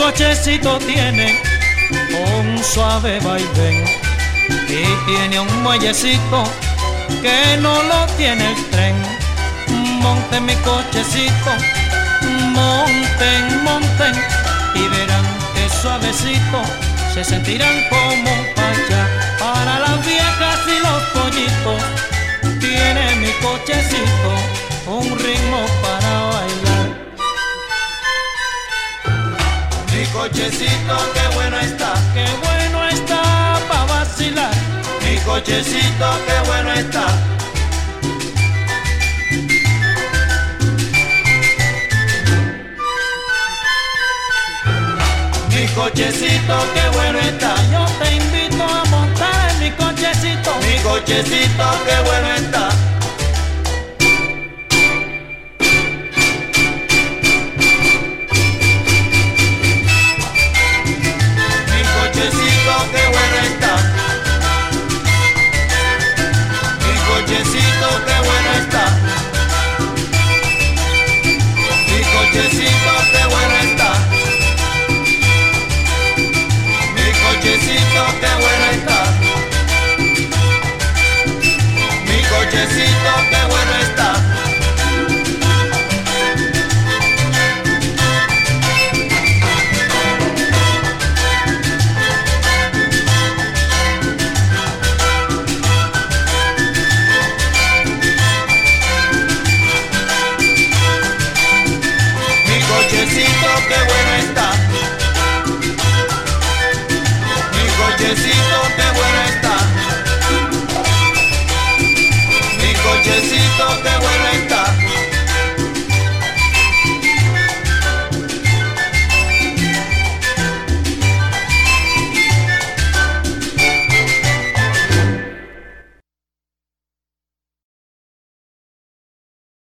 cochecito tiene un suave vaivén y tiene un muellecito que no lo tiene el tren. Monten mi cochecito, monten, monten y verán que suavecito se sentirán como un pacha cochecito, qué bueno está, qué bueno está para vacilar. Mi cochecito, qué bueno está. Mi cochecito, qué bueno está. Yo te invito a montar en mi cochecito. Mi cochecito, qué bueno